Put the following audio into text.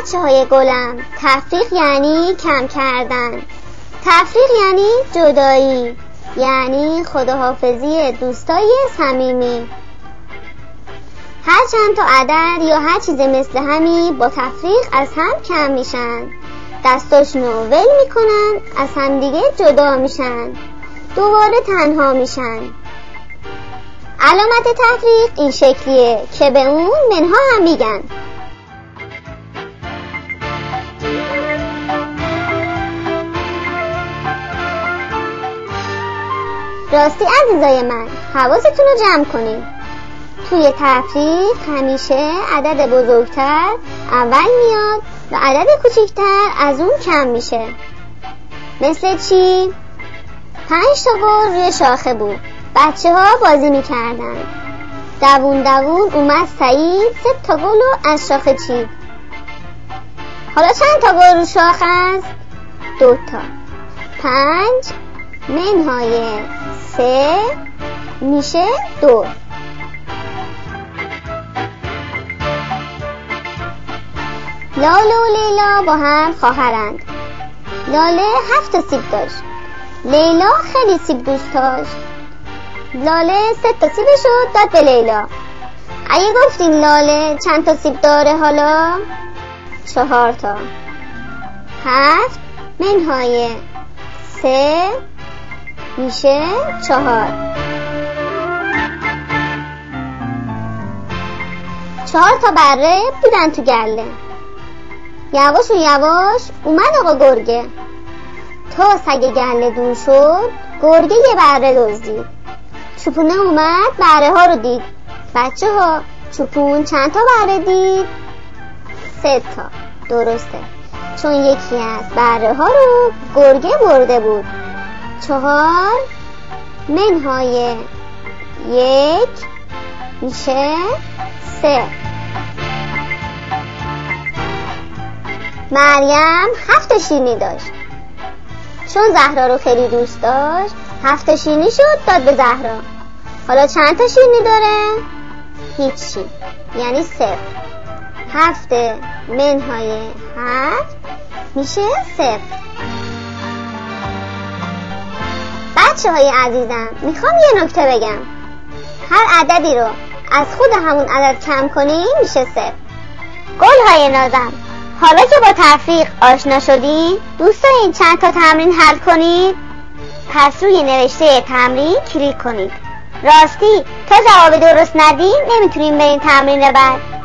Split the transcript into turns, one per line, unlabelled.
بچه های گلم تفریق یعنی کم کردن. تفریق یعنی جدایی یعنی خداحافظی دوستای صمیمی هر چند تا عدد یا هر چیز مثل همی با تفریق از هم کم میشن. دستاشونو ول می‌کنن از همدیگه جدا میشن. دوباره تنها میشن. علامت تفریق این شکلیه که به اون منها هم میگن. راستی عزیزای من حواستون رو جمع کنید توی تفریق همیشه عدد بزرگتر اول میاد و عدد کوچکتر از اون کم میشه. مثل چی؟ پنج تا گل روی شاخه بود. بچه ها بازی می‌کردن. دوون دوون اومد سعید سه تا گل رو از شاخه چید. حالا چند تا گل رو شاخه است؟ دو تا. پنج منهای سه میشه دو. لاله و لیلا با هم خواهرند. لاله هفت سیب داشت. لیلا خیلی سیب دوست داشت. لاله سه تا شد داد به لیلا. اگه گفتین لاله چند تا سیب داره حالا؟ چهار تا. هفت منهای سه میشه چهار. چهار تا بره بودن تو گله. یواش و یواش اومد آقا گرگه. تا سگ گله دور شد گرگه یه بره دزدید چوپونه اومد بره ها رو دید. بچه ها چوپون چند تا بره دید؟ سه تا. درسته. چون یکی از بره ها رو گرگه برده بود. چهار. منهای یک میشه سه. مریم هفت شیرینی داشت. چون زهرا رو خیلی دوست داشت هفت شیرینی شد داد به زهرا. حالا چند تا شیرینی داره؟ هیچی یعنی صفر هفت منهای هفت میشه صفر بچه های عزیزم می‌خوام یه نکته بگم. هر عددی رو از خود همون عدد کم کنیم میشه صفر. گل های نازم حالا که با تفریق آشنا شدی دوست دارین چند تا تمرین حل کنید پس روی نوشته تمرین کلیک کنید. راستی تا جواب درست ندیم نمی‌تونیم بریم تمرین بعد.